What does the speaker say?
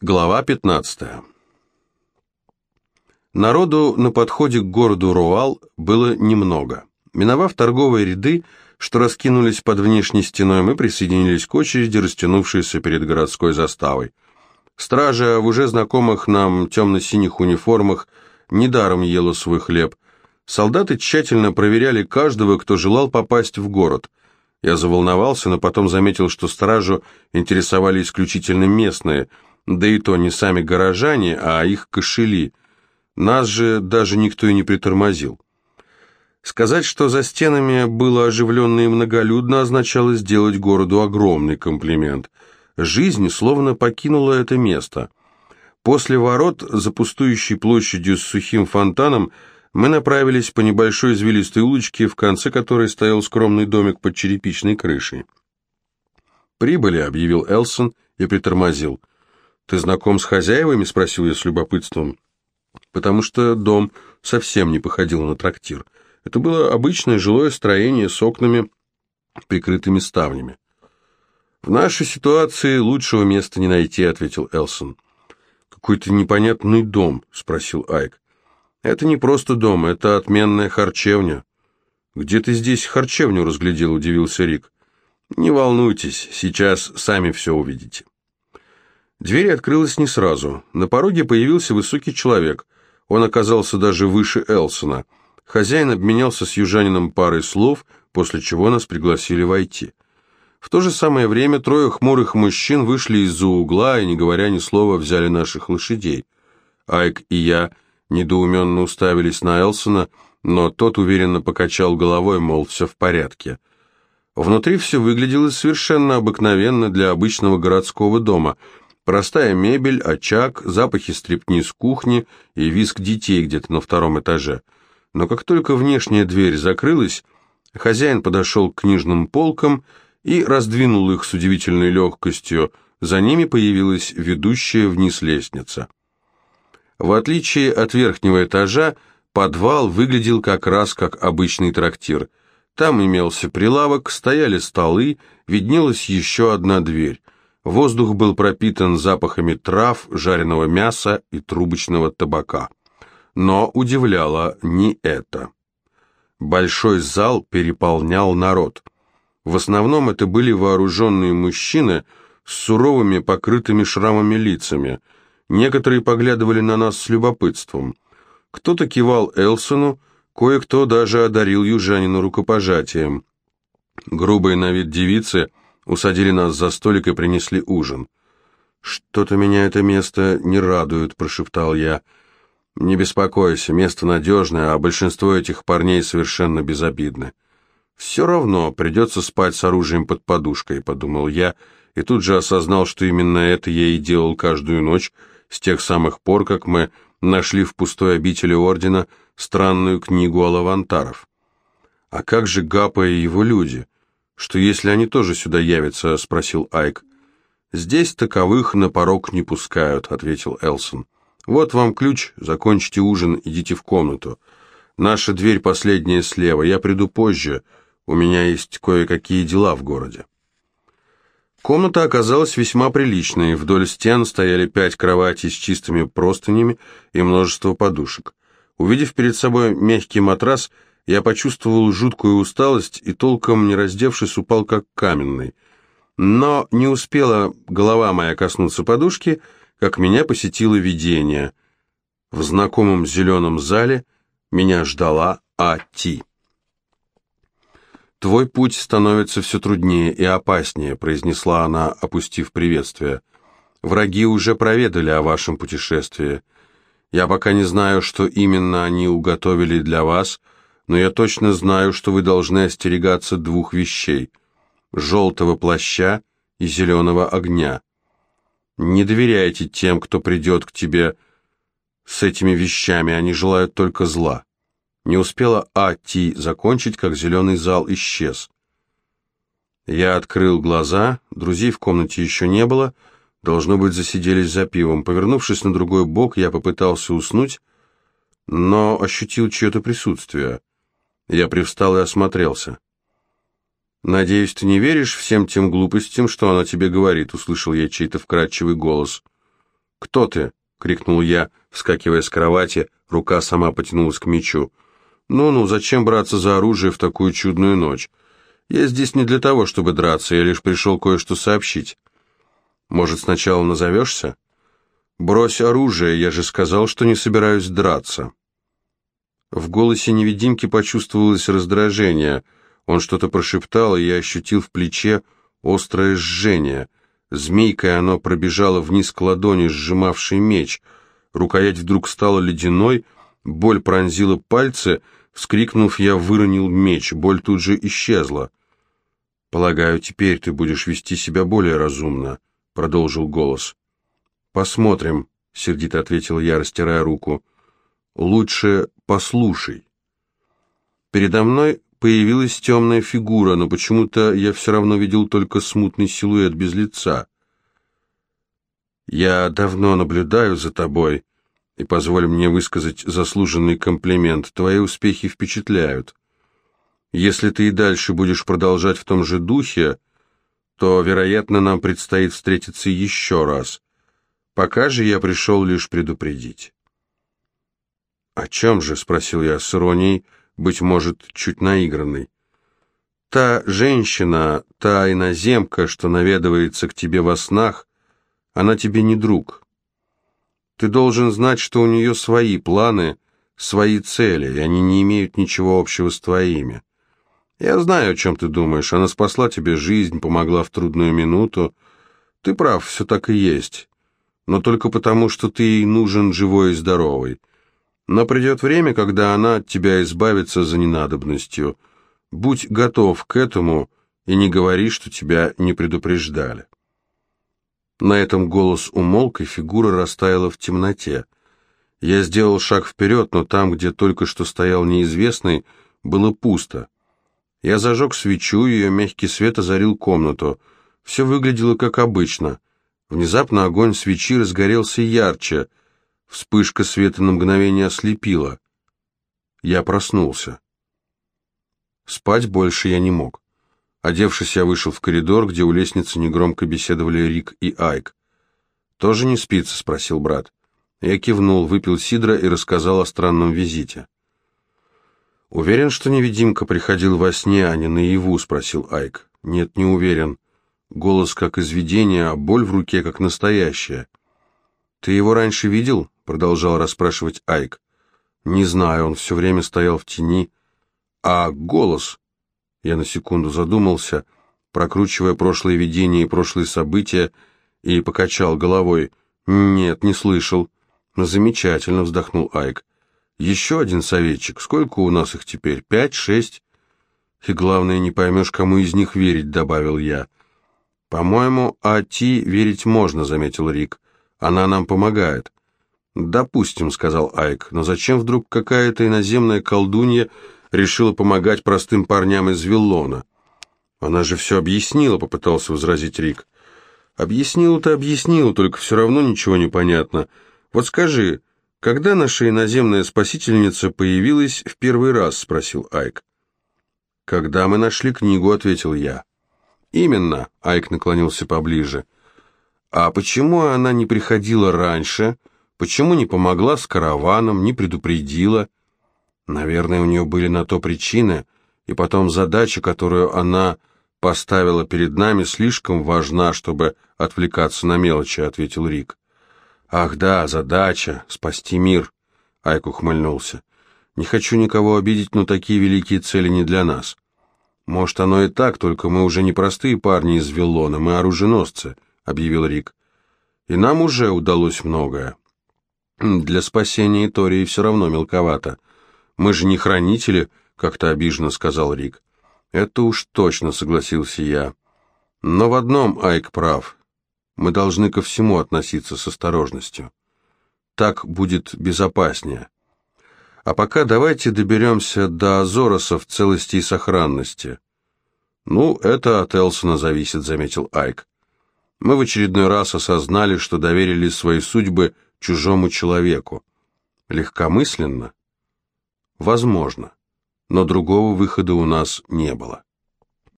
Глава 15. Народу на подходе к городу Руал было немного. Миновав торговые ряды, что раскинулись под внешней стеной, мы присоединились к очереди, растянувшейся перед городской заставой. Стража в уже знакомых нам темно-синих униформах недаром ела свой хлеб. Солдаты тщательно проверяли каждого, кто желал попасть в город. Я заволновался, но потом заметил, что стражу интересовали исключительно местные – да и то не сами горожане, а их кошели. Нас же даже никто и не притормозил. Сказать, что за стенами было оживленно и многолюдно, означало сделать городу огромный комплимент. Жизнь словно покинула это место. После ворот, за пустующей площадью с сухим фонтаном, мы направились по небольшой извилистой улочке, в конце которой стоял скромный домик под черепичной крышей. «Прибыли», — объявил Элсон и притормозил. «Ты знаком с хозяевами?» — спросил я с любопытством. Потому что дом совсем не походил на трактир. Это было обычное жилое строение с окнами, прикрытыми ставнями. «В нашей ситуации лучшего места не найти», — ответил Элсон. «Какой-то непонятный дом», — спросил Айк. «Это не просто дом, это отменная харчевня». «Где ты здесь харчевню разглядел?» — удивился Рик. «Не волнуйтесь, сейчас сами все увидите». Дверь открылась не сразу. На пороге появился высокий человек. Он оказался даже выше Элсона. Хозяин обменялся с южанином парой слов, после чего нас пригласили войти. В то же самое время трое хмурых мужчин вышли из-за угла и, не говоря ни слова, взяли наших лошадей. Айк и я недоуменно уставились на Элсона, но тот уверенно покачал головой, мол, все в порядке. Внутри все выглядело совершенно обыкновенно для обычного городского дома – Простая мебель, очаг, запахи стрепни с кухни и визг детей где-то на втором этаже. Но как только внешняя дверь закрылась, хозяин подошел к книжным полкам и раздвинул их с удивительной легкостью. За ними появилась ведущая вниз лестница. В отличие от верхнего этажа, подвал выглядел как раз как обычный трактир. Там имелся прилавок, стояли столы, виднелась еще одна дверь. Воздух был пропитан запахами трав, жареного мяса и трубочного табака. Но удивляло не это. Большой зал переполнял народ. В основном это были вооруженные мужчины с суровыми, покрытыми шрамами лицами. Некоторые поглядывали на нас с любопытством. Кто-то кивал Элсону, кое-кто даже одарил южанину рукопожатием. Грубые на вид девицы – Усадили нас за столик и принесли ужин. «Что-то меня это место не радует», — прошептал я. «Не беспокойся, место надежное, а большинство этих парней совершенно безобидны». «Все равно придется спать с оружием под подушкой», — подумал я, и тут же осознал, что именно это я и делал каждую ночь с тех самых пор, как мы нашли в пустой обители Ордена странную книгу Алавантаров. А как же Гапа и его люди?» «Что если они тоже сюда явятся?» — спросил Айк. «Здесь таковых на порог не пускают», — ответил Элсон. «Вот вам ключ, закончите ужин, идите в комнату. Наша дверь последняя слева, я приду позже, у меня есть кое-какие дела в городе». Комната оказалась весьма приличной, вдоль стен стояли пять кроватей с чистыми простынями и множество подушек. Увидев перед собой мягкий матрас, я почувствовал жуткую усталость и, толком не раздевшись, упал как каменный. Но не успела голова моя коснуться подушки, как меня посетило видение. В знакомом зеленом зале меня ждала Ати. «Твой путь становится все труднее и опаснее», — произнесла она, опустив приветствие. «Враги уже проведали о вашем путешествии. Я пока не знаю, что именно они уготовили для вас», — но я точно знаю, что вы должны остерегаться двух вещей – желтого плаща и зеленого огня. Не доверяйте тем, кто придет к тебе с этими вещами, они желают только зла. Не успела А.Ти закончить, как зеленый зал исчез. Я открыл глаза, друзей в комнате еще не было, должно быть, засиделись за пивом. Повернувшись на другой бок, я попытался уснуть, но ощутил чье-то присутствие. Я привстал и осмотрелся. «Надеюсь, ты не веришь всем тем глупостям, что она тебе говорит», — услышал я чей-то вкрадчивый голос. «Кто ты?» — крикнул я, вскакивая с кровати, рука сама потянулась к мечу. «Ну-ну, зачем браться за оружие в такую чудную ночь? Я здесь не для того, чтобы драться, я лишь пришел кое-что сообщить. Может, сначала назовешься?» «Брось оружие, я же сказал, что не собираюсь драться». В голосе невидимки почувствовалось раздражение. Он что-то прошептал, и я ощутил в плече острое жжение. Змейкой оно пробежало вниз к ладони, сжимавшей меч. Рукоять вдруг стала ледяной, боль пронзила пальцы. Вскрикнув, я выронил меч, боль тут же исчезла. «Полагаю, теперь ты будешь вести себя более разумно», — продолжил голос. «Посмотрим», — сердито ответил я, растирая руку. «Лучше послушай». Передо мной появилась темная фигура, но почему-то я все равно видел только смутный силуэт без лица. «Я давно наблюдаю за тобой, и позволь мне высказать заслуженный комплимент. Твои успехи впечатляют. Если ты и дальше будешь продолжать в том же духе, то, вероятно, нам предстоит встретиться еще раз. Пока же я пришел лишь предупредить». «О чем же?» — спросил я с иронией, — быть может, чуть наигранный. Та женщина, та иноземка, что наведывается к тебе во снах, она тебе не друг. Ты должен знать, что у нее свои планы, свои цели, и они не имеют ничего общего с твоими. Я знаю, о чем ты думаешь. Она спасла тебе жизнь, помогла в трудную минуту. Ты прав, все так и есть. Но только потому, что ты ей нужен живой и здоровый. Но придет время, когда она от тебя избавится за ненадобностью. Будь готов к этому и не говори, что тебя не предупреждали. На этом голос умолк, и фигура растаяла в темноте. Я сделал шаг вперед, но там, где только что стоял неизвестный, было пусто. Я зажег свечу, ее мягкий свет озарил комнату. Все выглядело как обычно. Внезапно огонь свечи разгорелся ярче — Вспышка света на мгновение ослепила. Я проснулся. Спать больше я не мог. Одевшись, я вышел в коридор, где у лестницы негромко беседовали Рик и Айк. «Тоже не спится?» — спросил брат. Я кивнул, выпил сидра и рассказал о странном визите. «Уверен, что невидимка приходил во сне, а не наяву?» — спросил Айк. «Нет, не уверен. Голос как из видения, а боль в руке как настоящая». «Ты его раньше видел?» Продолжал расспрашивать Айк. «Не знаю, он все время стоял в тени. А голос?» Я на секунду задумался, прокручивая прошлые видения и прошлые события, и покачал головой. «Нет, не слышал». «Замечательно», — вздохнул Айк. «Еще один советчик. Сколько у нас их теперь? Пять, шесть?» «И главное, не поймешь, кому из них верить», — добавил я. «По-моему, Ати верить можно», — заметил Рик. «Она нам помогает». «Допустим», — сказал Айк, — «но зачем вдруг какая-то иноземная колдунья решила помогать простым парням из Виллона?» «Она же все объяснила», — попытался возразить Рик. «Объяснила-то объяснила, только все равно ничего не понятно. Вот скажи, когда наша иноземная спасительница появилась в первый раз?» — спросил Айк. «Когда мы нашли книгу», — ответил я. «Именно», — Айк наклонился поближе. «А почему она не приходила раньше?» Почему не помогла с караваном, не предупредила? Наверное, у нее были на то причины, и потом задача, которую она поставила перед нами, слишком важна, чтобы отвлекаться на мелочи, ответил Рик. Ах да, задача — спасти мир, Айк ухмыльнулся. Не хочу никого обидеть, но такие великие цели не для нас. Может, оно и так, только мы уже не простые парни из Виллона, мы оруженосцы, объявил Рик. И нам уже удалось многое. Для спасения Тории все равно мелковато. Мы же не хранители, как-то обиженно сказал Рик. Это уж точно, согласился я. Но в одном Айк прав. Мы должны ко всему относиться с осторожностью. Так будет безопаснее. А пока давайте доберемся до Азороса в целости и сохранности. Ну, это от Элсона зависит, заметил Айк. Мы в очередной раз осознали, что доверили свои судьбы чужому человеку. Легкомысленно? Возможно, но другого выхода у нас не было.